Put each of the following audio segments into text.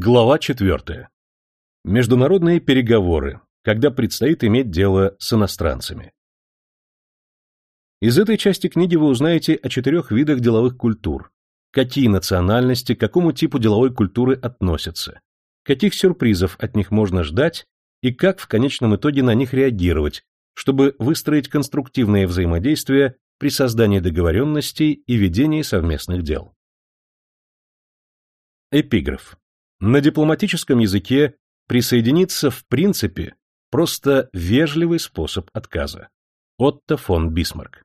Глава 4. Международные переговоры, когда предстоит иметь дело с иностранцами. Из этой части книги вы узнаете о четырех видах деловых культур, какие национальности к какому типу деловой культуры относятся, каких сюрпризов от них можно ждать и как в конечном итоге на них реагировать, чтобы выстроить конструктивное взаимодействие при создании договоренностей и ведении совместных дел. Эпиграф. На дипломатическом языке присоединиться в принципе просто вежливый способ отказа. Отто фон Бисмарк.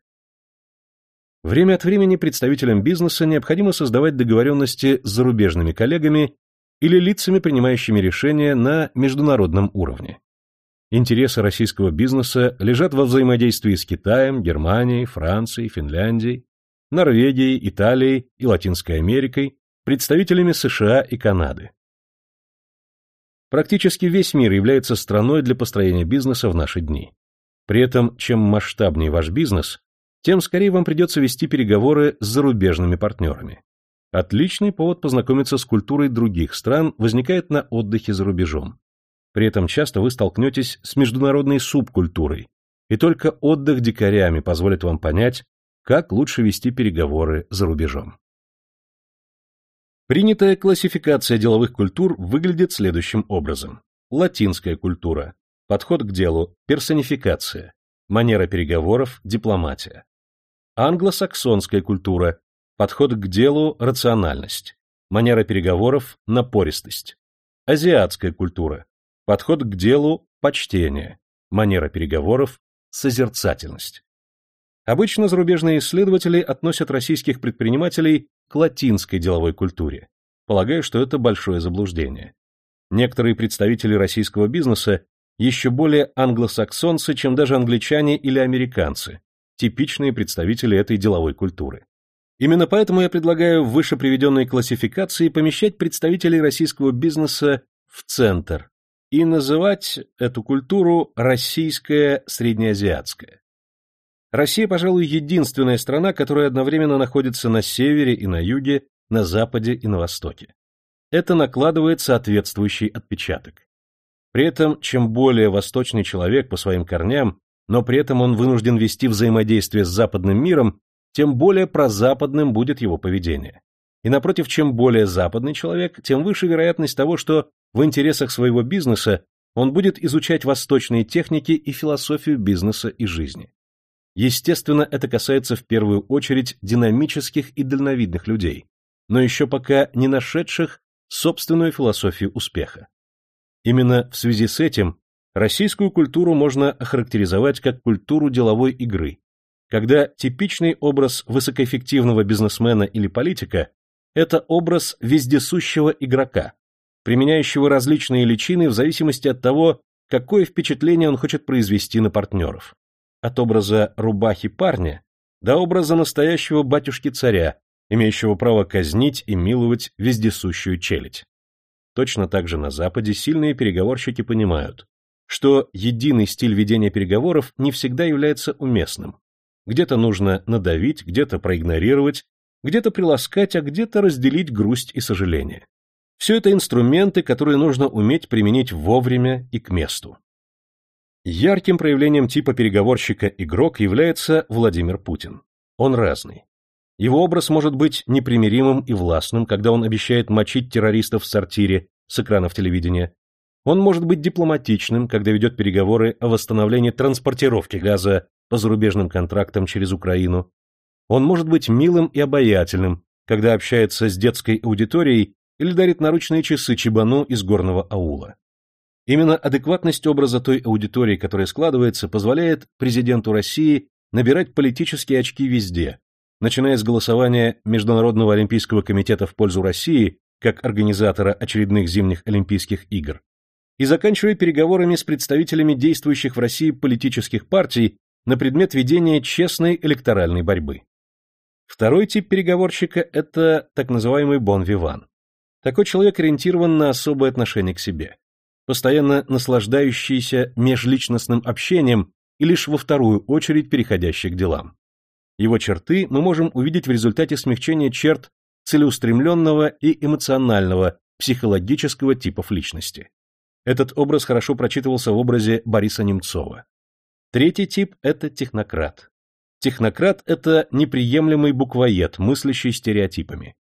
Время от времени представителям бизнеса необходимо создавать договоренности с зарубежными коллегами или лицами, принимающими решения на международном уровне. Интересы российского бизнеса лежат во взаимодействии с Китаем, Германией, Францией, Финляндией, Норвегией, Италией и Латинской Америкой, представителями США и Канады. Практически весь мир является страной для построения бизнеса в наши дни. При этом, чем масштабнее ваш бизнес, тем скорее вам придется вести переговоры с зарубежными партнерами. Отличный повод познакомиться с культурой других стран возникает на отдыхе за рубежом. При этом часто вы столкнетесь с международной субкультурой, и только отдых дикарями позволит вам понять, как лучше вести переговоры за рубежом. Принятая классификация деловых культур выглядит следующим образом. Латинская культура. Подход к делу. Персонификация. Манера переговоров. Дипломатия. Англосаксонская культура. Подход к делу. Рациональность. Манера переговоров. Напористость. Азиатская культура. Подход к делу. Почтение. Манера переговоров. Созерцательность. Обычно зарубежные исследователи относят российских предпринимателей к латинской деловой культуре. Полагаю, что это большое заблуждение. Некоторые представители российского бизнеса еще более англосаксонцы, чем даже англичане или американцы, типичные представители этой деловой культуры. Именно поэтому я предлагаю в выше приведенной классификации помещать представителей российского бизнеса в центр и называть эту культуру российская среднеазиатская. Россия, пожалуй, единственная страна, которая одновременно находится на севере и на юге, на западе и на востоке. Это накладывает соответствующий отпечаток. При этом, чем более восточный человек по своим корням, но при этом он вынужден вести взаимодействие с западным миром, тем более прозападным будет его поведение. И напротив, чем более западный человек, тем выше вероятность того, что в интересах своего бизнеса он будет изучать восточные техники и философию бизнеса и жизни. Естественно, это касается в первую очередь динамических и дальновидных людей, но еще пока не нашедших собственную философию успеха. Именно в связи с этим российскую культуру можно охарактеризовать как культуру деловой игры, когда типичный образ высокоэффективного бизнесмена или политика – это образ вездесущего игрока, применяющего различные личины в зависимости от того, какое впечатление он хочет произвести на партнеров от образа рубахи парня до образа настоящего батюшки-царя, имеющего право казнить и миловать вездесущую челядь. Точно так же на Западе сильные переговорщики понимают, что единый стиль ведения переговоров не всегда является уместным. Где-то нужно надавить, где-то проигнорировать, где-то приласкать, а где-то разделить грусть и сожаление. Все это инструменты, которые нужно уметь применить вовремя и к месту. Ярким проявлением типа переговорщика-игрок является Владимир Путин. Он разный. Его образ может быть непримиримым и властным, когда он обещает мочить террористов в сортире с экранов телевидения. Он может быть дипломатичным, когда ведет переговоры о восстановлении транспортировки газа по зарубежным контрактам через Украину. Он может быть милым и обаятельным, когда общается с детской аудиторией или дарит наручные часы чебану из горного аула. Именно адекватность образа той аудитории, которая складывается, позволяет президенту России набирать политические очки везде, начиная с голосования Международного олимпийского комитета в пользу России как организатора очередных зимних Олимпийских игр, и заканчивая переговорами с представителями действующих в России политических партий на предмет ведения честной электоральной борьбы. Второй тип переговорщика – это так называемый бон-виван. Такой человек ориентирован на особое отношение к себе постоянно наслаждающийся межличностным общением и лишь во вторую очередь переходящий к делам. Его черты мы можем увидеть в результате смягчения черт целеустремленного и эмоционального, психологического типов личности. Этот образ хорошо прочитывался в образе Бориса Немцова. Третий тип – это технократ. Технократ – это неприемлемый буквоед, мыслящий стереотипами.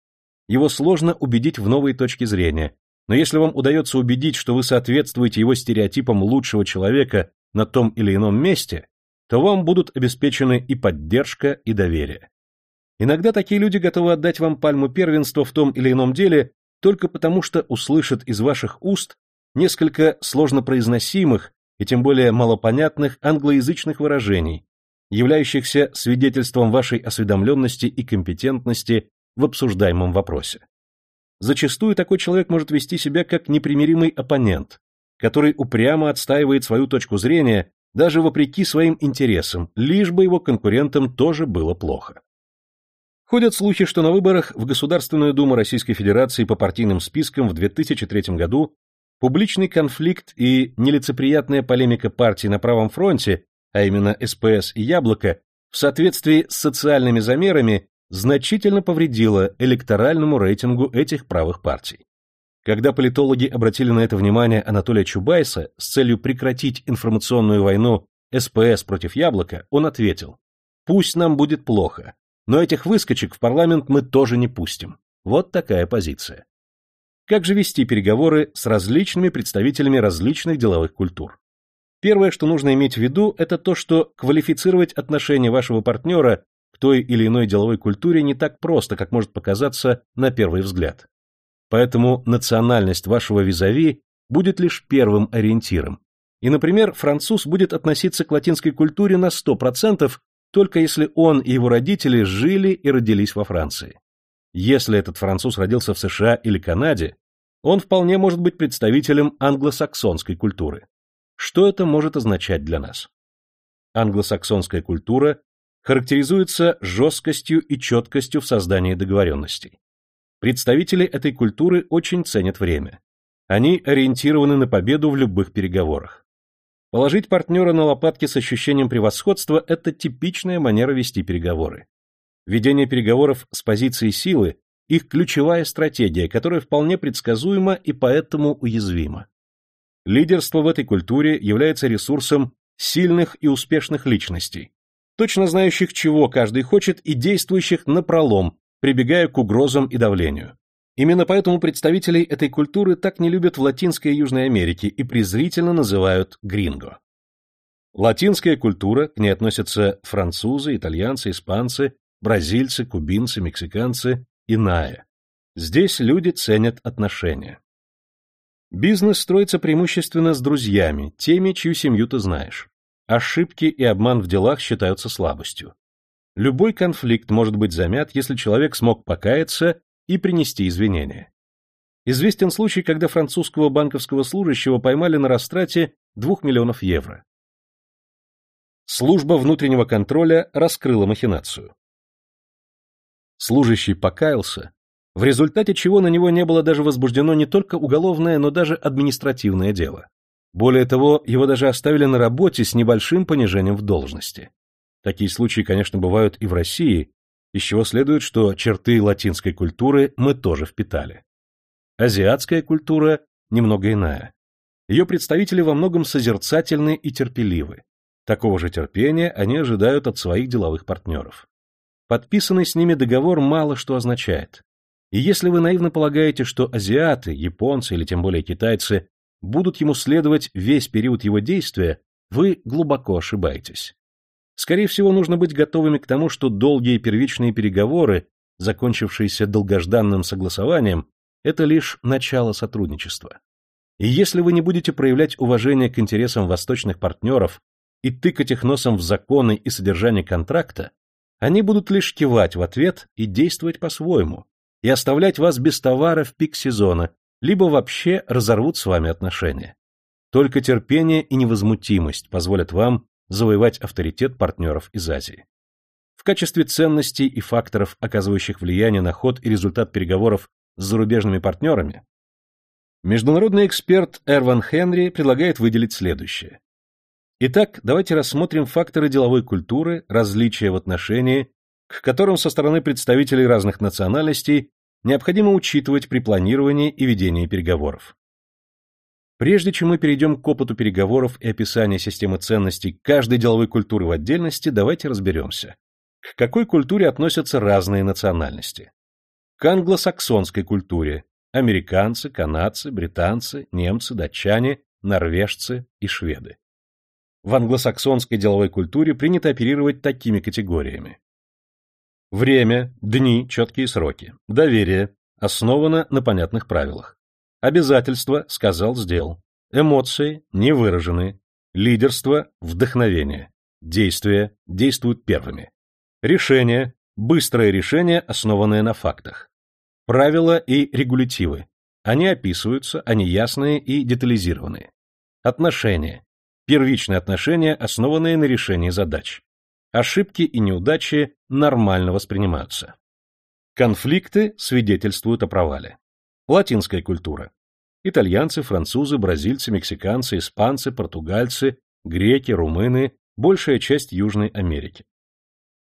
Его сложно убедить в новые точки зрения, но если вам удается убедить, что вы соответствуете его стереотипам лучшего человека на том или ином месте, то вам будут обеспечены и поддержка, и доверие. Иногда такие люди готовы отдать вам пальму первенства в том или ином деле только потому, что услышат из ваших уст несколько сложно произносимых и тем более малопонятных англоязычных выражений, являющихся свидетельством вашей осведомленности и компетентности в обсуждаемом вопросе. Зачастую такой человек может вести себя как непримиримый оппонент, который упрямо отстаивает свою точку зрения даже вопреки своим интересам, лишь бы его конкурентам тоже было плохо. Ходят слухи, что на выборах в Государственную Думу Российской Федерации по партийным спискам в 2003 году Публичный конфликт и нелицеприятная полемика партий на правом фронте, а именно СПС и Яблоко, в соответствии с социальными замерами значительно повредило электоральному рейтингу этих правых партий. Когда политологи обратили на это внимание Анатолия Чубайса с целью прекратить информационную войну СПС против Яблока, он ответил, «Пусть нам будет плохо, но этих выскочек в парламент мы тоже не пустим». Вот такая позиция. Как же вести переговоры с различными представителями различных деловых культур? Первое, что нужно иметь в виду, это то, что квалифицировать отношения вашего партнера той или иной деловой культуре не так просто, как может показаться на первый взгляд. Поэтому национальность вашего визави будет лишь первым ориентиром. И, например, француз будет относиться к латинской культуре на 100%, только если он и его родители жили и родились во Франции. Если этот француз родился в США или Канаде, он вполне может быть представителем англосаксонской культуры. Что это может означать для нас? Англосаксонская культура характеризуется жесткостью и четкостью в создании договоренностей. Представители этой культуры очень ценят время. Они ориентированы на победу в любых переговорах. Положить партнера на лопатки с ощущением превосходства – это типичная манера вести переговоры. Ведение переговоров с позиции силы их ключевая стратегия, которая вполне предсказуема и поэтому уязвима. Лидерство в этой культуре является ресурсом сильных и успешных личностей, точно знающих, чего каждый хочет и действующих напролом, прибегая к угрозам и давлению. Именно поэтому представителей этой культуры так не любят в Латинской и Южной Америке и презрительно называют гринго. Латинская культура, к ней относятся французы, итальянцы, испанцы, бразильцы, кубинцы, мексиканцы, иная. Здесь люди ценят отношения. Бизнес строится преимущественно с друзьями, теми, чью семью ты знаешь. Ошибки и обман в делах считаются слабостью. Любой конфликт может быть замят, если человек смог покаяться и принести извинения. Известен случай, когда французского банковского служащего поймали на растрате 2 миллионов евро. Служба внутреннего контроля раскрыла махинацию служащий покаялся, в результате чего на него не было даже возбуждено не только уголовное, но даже административное дело. Более того, его даже оставили на работе с небольшим понижением в должности. Такие случаи, конечно, бывают и в России, из чего следует, что черты латинской культуры мы тоже впитали. Азиатская культура немного иная. Ее представители во многом созерцательны и терпеливы. Такого же терпения они ожидают от своих деловых партнеров. Подписанный с ними договор мало что означает. И если вы наивно полагаете, что азиаты, японцы или тем более китайцы будут ему следовать весь период его действия, вы глубоко ошибаетесь. Скорее всего, нужно быть готовыми к тому, что долгие первичные переговоры, закончившиеся долгожданным согласованием, это лишь начало сотрудничества. И если вы не будете проявлять уважение к интересам восточных партнеров и тыкать их носом в законы и содержание контракта, они будут лишь кивать в ответ и действовать по-своему, и оставлять вас без товара в пик сезона, либо вообще разорвут с вами отношения. Только терпение и невозмутимость позволят вам завоевать авторитет партнеров из Азии. В качестве ценностей и факторов, оказывающих влияние на ход и результат переговоров с зарубежными партнерами, международный эксперт Эрван Хенри предлагает выделить следующее. Итак, давайте рассмотрим факторы деловой культуры, различия в отношении, к которым со стороны представителей разных национальностей необходимо учитывать при планировании и ведении переговоров. Прежде чем мы перейдем к опыту переговоров и описания системы ценностей каждой деловой культуры в отдельности, давайте разберемся. К какой культуре относятся разные национальности? К англосаксонской культуре – американцы, канадцы, британцы, немцы, датчане, норвежцы и шведы. В англосаксонской деловой культуре принято оперировать такими категориями. Время, дни, четкие сроки. Доверие, основано на понятных правилах. Обязательства, сказал, сделал. Эмоции, не выражены. Лидерство, вдохновение. Действия, действуют первыми. Решение, быстрое решение, основанное на фактах. Правила и регулятивы. Они описываются, они ясные и детализированные. Отношения, Первичные отношения, основанные на решении задач. Ошибки и неудачи нормально воспринимаются. Конфликты свидетельствуют о провале. Латинская культура. Итальянцы, французы, бразильцы, мексиканцы, испанцы, португальцы, греки, румыны, большая часть Южной Америки.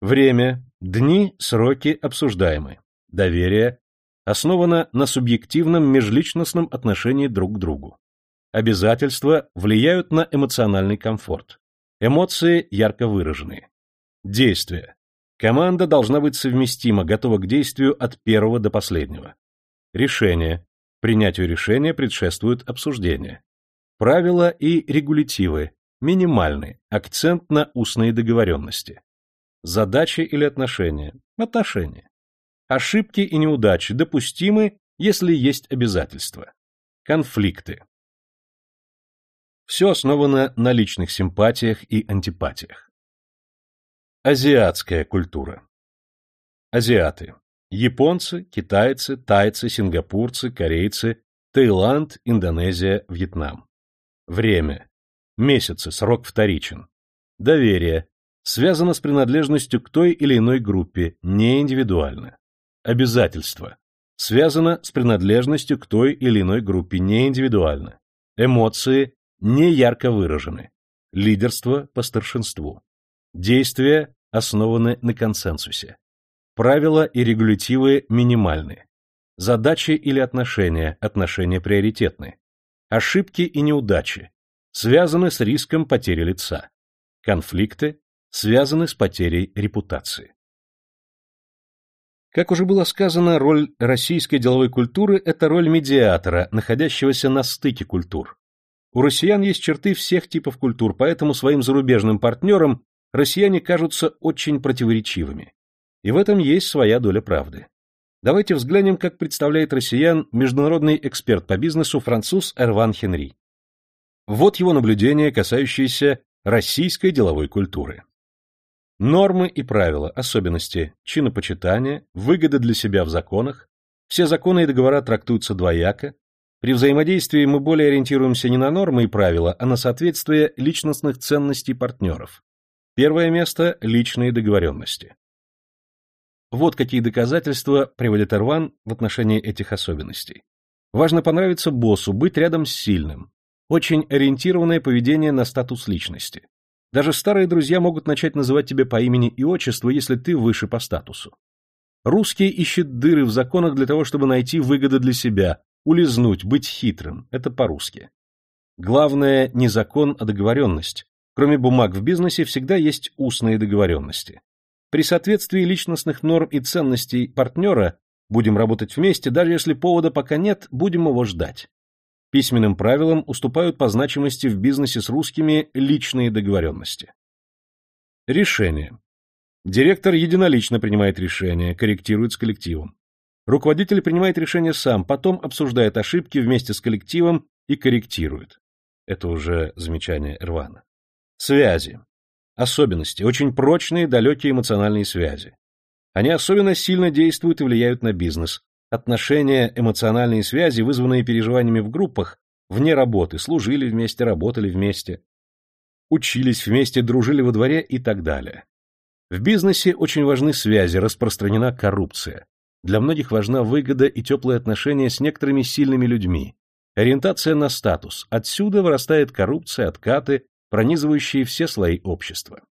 Время, дни, сроки обсуждаемы. Доверие основано на субъективном межличностном отношении друг к другу. Обязательства влияют на эмоциональный комфорт. Эмоции ярко выраженные. Действия. Команда должна быть совместима, готова к действию от первого до последнего. Решение. Принятию решения предшествует обсуждение. Правила и регулятивы. Минимальны. Акцент на устные договоренности. Задачи или отношения. Отношения. Ошибки и неудачи допустимы, если есть обязательства. Конфликты. Все основано на личных симпатиях и антипатиях. Азиатская культура. Азиаты. Японцы, китайцы, тайцы, сингапурцы, корейцы, Таиланд, Индонезия, Вьетнам. Время. Месяцы, срок вторичен. Доверие. Связано с принадлежностью к той или иной группе, не индивидуально. Обязательство. Связано с принадлежностью к той или иной группе, не индивидуально. Эмоции не ярко выражены. Лидерство по старшинству. Действия основаны на консенсусе. Правила и регулятивы минимальны. Задачи или отношения, отношения приоритетны. Ошибки и неудачи связаны с риском потери лица. Конфликты связаны с потерей репутации. Как уже было сказано, роль российской деловой культуры – это роль медиатора, находящегося на стыке культур. У россиян есть черты всех типов культур, поэтому своим зарубежным партнерам россияне кажутся очень противоречивыми. И в этом есть своя доля правды. Давайте взглянем, как представляет россиян международный эксперт по бизнесу француз Эрван Хенри. Вот его наблюдения, касающиеся российской деловой культуры. Нормы и правила, особенности, чинопочитания, выгоды для себя в законах, все законы и договора трактуются двояко, при взаимодействии мы более ориентируемся не на нормы и правила, а на соответствие личностных ценностей партнеров. Первое место – личные договоренности. Вот какие доказательства приводит Эрван в отношении этих особенностей. Важно понравиться боссу, быть рядом с сильным. Очень ориентированное поведение на статус личности. Даже старые друзья могут начать называть тебя по имени и отчеству, если ты выше по статусу. Русские ищут дыры в законах для того, чтобы найти выгоды для себя, Улизнуть, быть хитрым – это по-русски. Главное не закон, а договоренность. Кроме бумаг в бизнесе всегда есть устные договоренности. При соответствии личностных норм и ценностей партнера будем работать вместе, даже если повода пока нет, будем его ждать. Письменным правилам уступают по значимости в бизнесе с русскими личные договоренности. Решение. Директор единолично принимает решение, корректирует с коллективом. Руководитель принимает решение сам, потом обсуждает ошибки вместе с коллективом и корректирует. Это уже замечание Эрвана. Связи. Особенности. Очень прочные, далекие эмоциональные связи. Они особенно сильно действуют и влияют на бизнес. Отношения, эмоциональные связи, вызванные переживаниями в группах, вне работы, служили вместе, работали вместе, учились вместе, дружили во дворе и так далее. В бизнесе очень важны связи, распространена коррупция. Для многих важна выгода и теплые отношения с некоторыми сильными людьми. Ориентация на статус. Отсюда вырастает коррупция, откаты, пронизывающие все слои общества.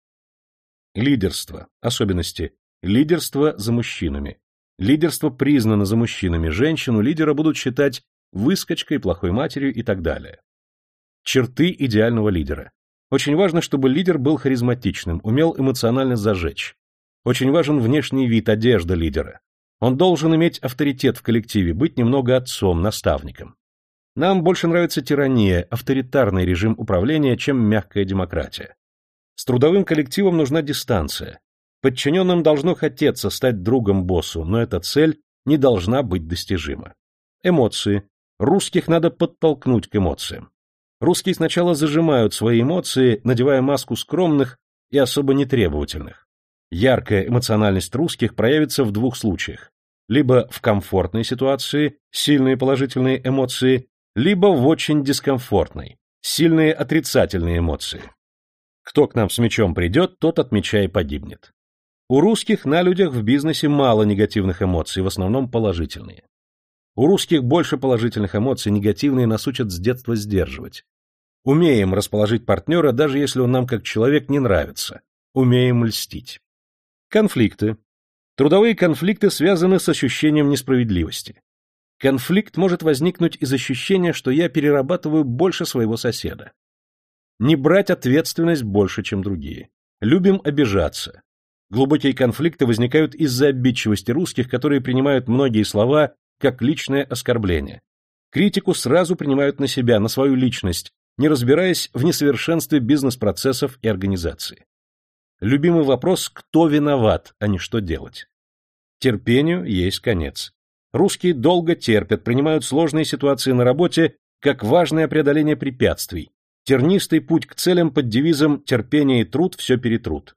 Лидерство. Особенности. Лидерство за мужчинами. Лидерство признано за мужчинами, женщину лидера будут считать выскочкой, плохой матерью и так далее. Черты идеального лидера. Очень важно, чтобы лидер был харизматичным, умел эмоционально зажечь. Очень важен внешний вид, одежда лидера. Он должен иметь авторитет в коллективе, быть немного отцом, наставником. Нам больше нравится тирания, авторитарный режим управления, чем мягкая демократия. С трудовым коллективом нужна дистанция. Подчиненным должно хотеться стать другом боссу, но эта цель не должна быть достижима. Эмоции. Русских надо подтолкнуть к эмоциям. Русские сначала зажимают свои эмоции, надевая маску скромных и особо нетребовательных. Яркая эмоциональность русских проявится в двух случаях. Либо в комфортной ситуации, сильные положительные эмоции, либо в очень дискомфортной, сильные отрицательные эмоции. Кто к нам с мечом придет, тот от меча и погибнет. У русских на людях в бизнесе мало негативных эмоций, в основном положительные. У русских больше положительных эмоций, негативные нас учат с детства сдерживать. Умеем расположить партнера, даже если он нам как человек не нравится. Умеем льстить. Конфликты. Трудовые конфликты связаны с ощущением несправедливости. Конфликт может возникнуть из ощущения, что я перерабатываю больше своего соседа. Не брать ответственность больше, чем другие. Любим обижаться. Глубокие конфликты возникают из-за обидчивости русских, которые принимают многие слова как личное оскорбление. Критику сразу принимают на себя, на свою личность, не разбираясь в несовершенстве бизнес-процессов и организации. Любимый вопрос «кто виноват?», а не «что делать?». Терпению есть конец. Русские долго терпят, принимают сложные ситуации на работе как важное преодоление препятствий, тернистый путь к целям под девизом «терпение и труд все перетрут».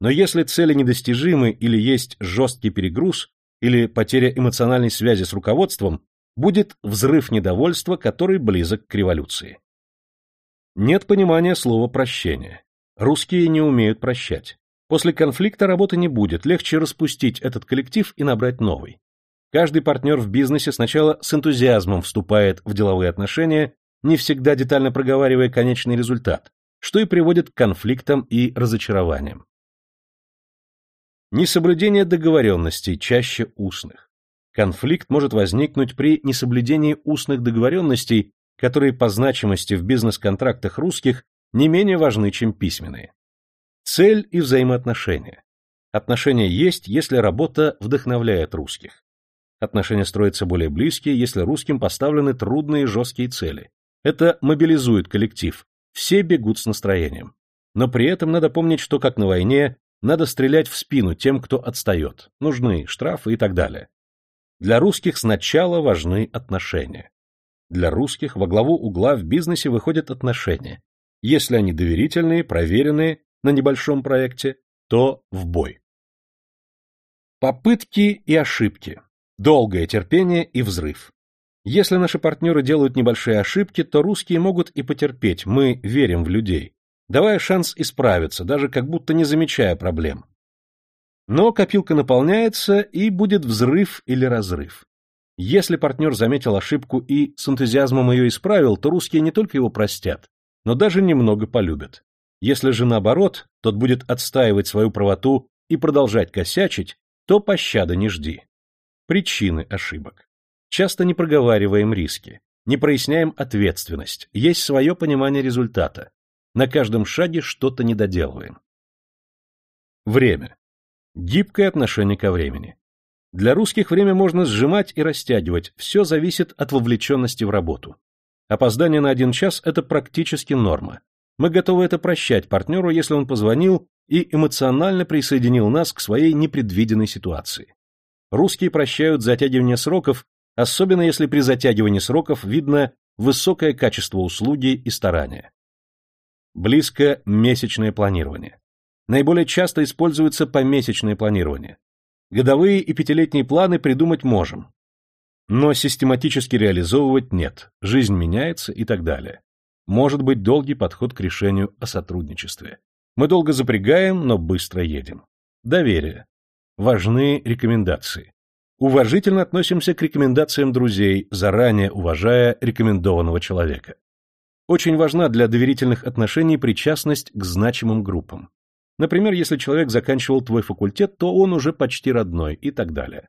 Но если цели недостижимы или есть жесткий перегруз, или потеря эмоциональной связи с руководством, будет взрыв недовольства, который близок к революции. Нет понимания слова «прощение». Русские не умеют прощать. После конфликта работы не будет, легче распустить этот коллектив и набрать новый. Каждый партнер в бизнесе сначала с энтузиазмом вступает в деловые отношения, не всегда детально проговаривая конечный результат, что и приводит к конфликтам и разочарованиям. Несоблюдение договоренностей, чаще устных. Конфликт может возникнуть при несоблюдении устных договоренностей, которые по значимости в бизнес-контрактах русских не менее важны, чем письменные. Цель и взаимоотношения. Отношения есть, если работа вдохновляет русских. Отношения строятся более близкие, если русским поставлены трудные жесткие цели. Это мобилизует коллектив. Все бегут с настроением. Но при этом надо помнить, что, как на войне, надо стрелять в спину тем, кто отстает. Нужны штрафы и так далее. Для русских сначала важны отношения. Для русских во главу угла в бизнесе выходят отношения. Если они доверительные, проверенные на небольшом проекте, то в бой. Попытки и ошибки. Долгое терпение и взрыв. Если наши партнеры делают небольшие ошибки, то русские могут и потерпеть, мы верим в людей давая шанс исправиться, даже как будто не замечая проблем. Но копилка наполняется, и будет взрыв или разрыв. Если партнер заметил ошибку и с энтузиазмом ее исправил, то русские не только его простят, но даже немного полюбят. Если же наоборот, тот будет отстаивать свою правоту и продолжать косячить, то пощады не жди. Причины ошибок. Часто не проговариваем риски, не проясняем ответственность, есть свое понимание результата, на каждом шаге что-то недоделываем. Время. Гибкое отношение ко времени. Для русских время можно сжимать и растягивать, все зависит от вовлеченности в работу. Опоздание на один час – это практически норма. Мы готовы это прощать партнеру, если он позвонил и эмоционально присоединил нас к своей непредвиденной ситуации. Русские прощают затягивание сроков, особенно если при затягивании сроков видно высокое качество услуги и старания. Близко месячное планирование. Наиболее часто используется помесячное планирование. Годовые и пятилетние планы придумать можем. Но систематически реализовывать нет, жизнь меняется и так далее. Может быть долгий подход к решению о сотрудничестве. Мы долго запрягаем, но быстро едем. Доверие. Важны рекомендации. Уважительно относимся к рекомендациям друзей, заранее уважая рекомендованного человека. Очень важна для доверительных отношений причастность к значимым группам. Например, если человек заканчивал твой факультет, то он уже почти родной и так далее.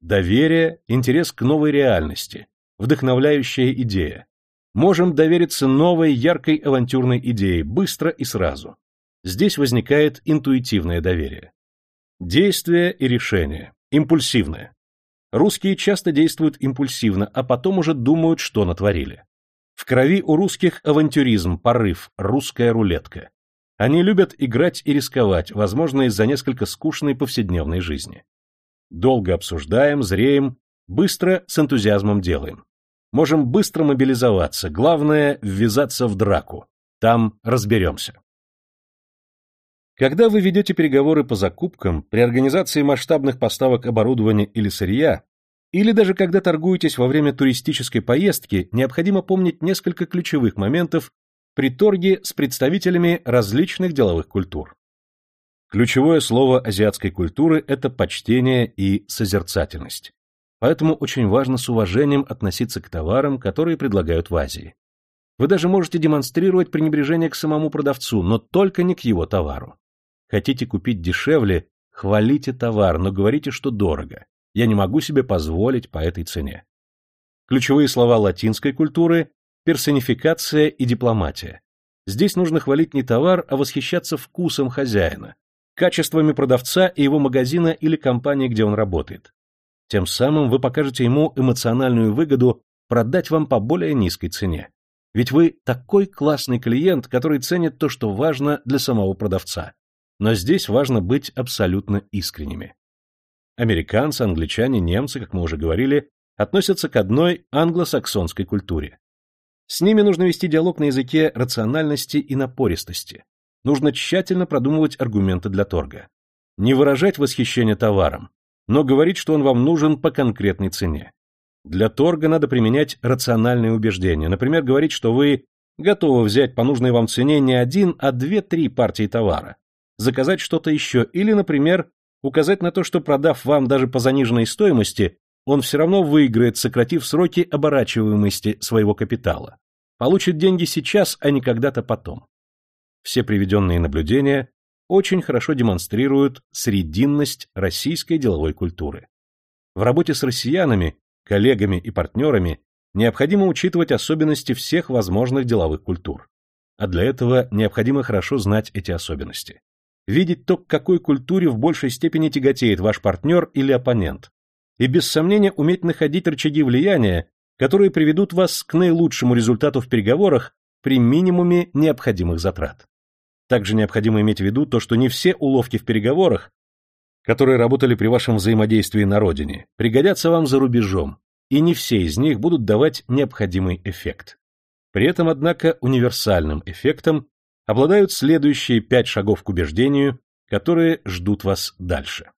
Доверие – интерес к новой реальности, вдохновляющая идея. Можем довериться новой яркой авантюрной идее быстро и сразу. Здесь возникает интуитивное доверие. Действие и решение. Импульсивное. Русские часто действуют импульсивно, а потом уже думают, что натворили. В крови у русских авантюризм, порыв, русская рулетка. Они любят играть и рисковать, возможно, из-за несколько скучной повседневной жизни. Долго обсуждаем, зреем, быстро с энтузиазмом делаем. Можем быстро мобилизоваться, главное – ввязаться в драку. Там разберемся. Когда вы ведете переговоры по закупкам, при организации масштабных поставок оборудования или сырья, или даже когда торгуетесь во время туристической поездки, необходимо помнить несколько ключевых моментов при торге с представителями различных деловых культур. Ключевое слово азиатской культуры – это почтение и созерцательность. Поэтому очень важно с уважением относиться к товарам, которые предлагают в Азии. Вы даже можете демонстрировать пренебрежение к самому продавцу, но только не к его товару. Хотите купить дешевле, хвалите товар, но говорите, что дорого. Я не могу себе позволить по этой цене. Ключевые слова латинской культуры – персонификация и дипломатия. Здесь нужно хвалить не товар, а восхищаться вкусом хозяина, качествами продавца и его магазина или компании, где он работает. Тем самым вы покажете ему эмоциональную выгоду продать вам по более низкой цене. Ведь вы такой классный клиент, который ценит то, что важно для самого продавца но здесь важно быть абсолютно искренними. Американцы, англичане, немцы, как мы уже говорили, относятся к одной англосаксонской культуре. С ними нужно вести диалог на языке рациональности и напористости. Нужно тщательно продумывать аргументы для торга. Не выражать восхищение товаром, но говорить, что он вам нужен по конкретной цене. Для торга надо применять рациональные убеждения, например, говорить, что вы готовы взять по нужной вам цене не один, а две-три партии товара, заказать что-то еще, или, например, указать на то, что продав вам даже по заниженной стоимости, он все равно выиграет, сократив сроки оборачиваемости своего капитала. Получит деньги сейчас, а не когда-то потом. Все приведенные наблюдения очень хорошо демонстрируют срединность российской деловой культуры. В работе с россиянами, коллегами и партнерами необходимо учитывать особенности всех возможных деловых культур. А для этого необходимо хорошо знать эти особенности видеть то, к какой культуре в большей степени тяготеет ваш партнер или оппонент, и без сомнения уметь находить рычаги влияния, которые приведут вас к наилучшему результату в переговорах при минимуме необходимых затрат. Также необходимо иметь в виду то, что не все уловки в переговорах, которые работали при вашем взаимодействии на родине, пригодятся вам за рубежом, и не все из них будут давать необходимый эффект. При этом, однако, универсальным эффектом обладают следующие пять шагов к убеждению, которые ждут вас дальше.